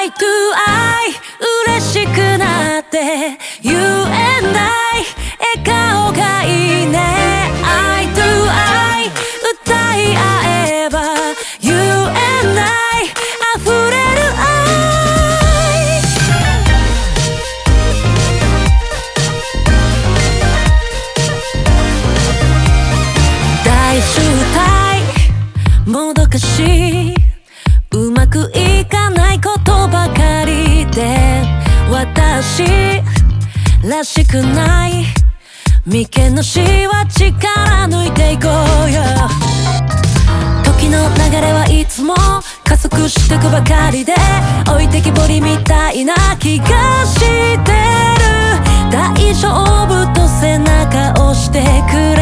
Eye to eye 嬉しくなって言えない笑顔がいいね。Eye to eye 歌い合えば言えない溢れる愛。大集大もどかしい。私らしくない。眉間のしは力抜いていこうよ。時の流れはいつも加速してくばかりで置いてきぼりみたいな気がしてる。大丈夫と背中押してくれ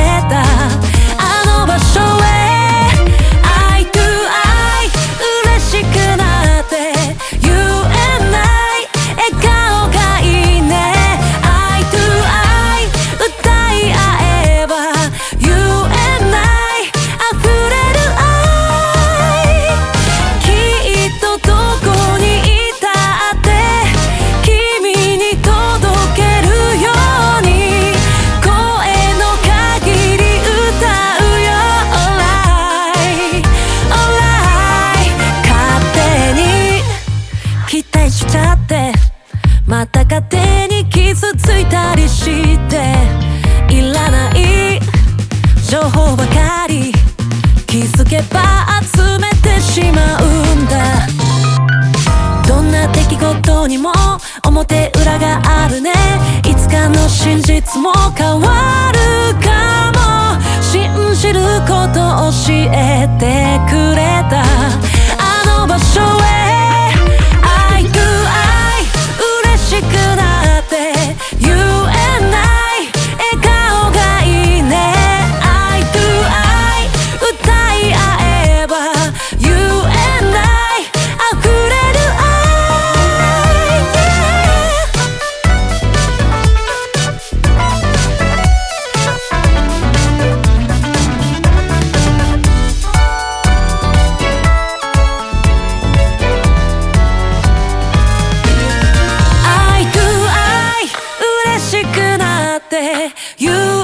ば集めてしまうんだ。どんな出来事にも表裏があるね。いつかの真実も変わるかも。信じること教えてくれた。あの場所へなっ